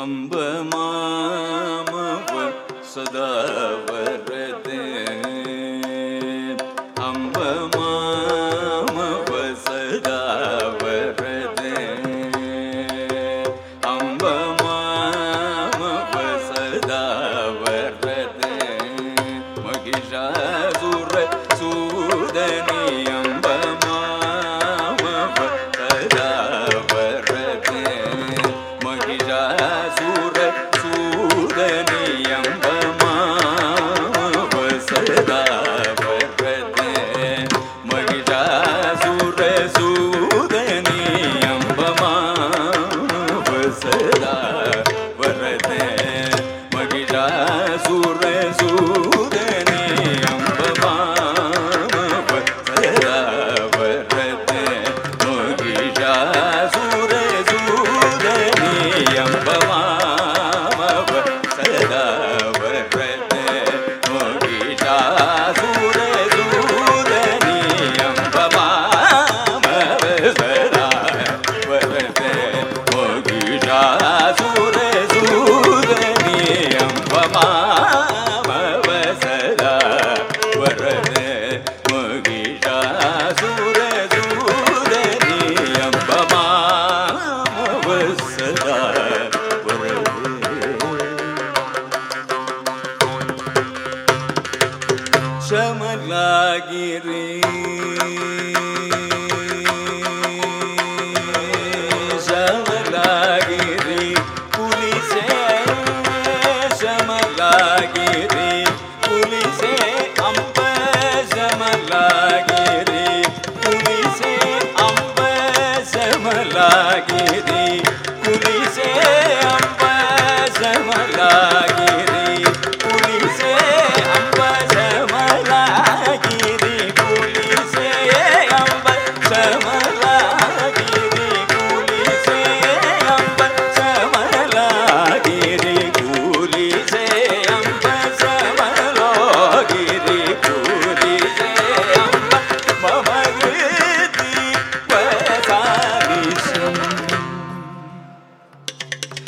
Amba mama sada Daniel. ಕಮಲಾಗಿರಿ ಶಮಲಾಗಿರಿ ಪುಲಿಸೆ ಶಮಲಾಗಿರಿ ಪುಲಿಸೆ ಅಂಬ ಶಮಲಾಗಿರಿ ಪುಲಿಸೆ ಅಂಬ ಶಮಲಾಗಿರಿ ಪುಲಿಸೆ ಅಂಬ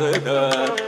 Ambassador uh,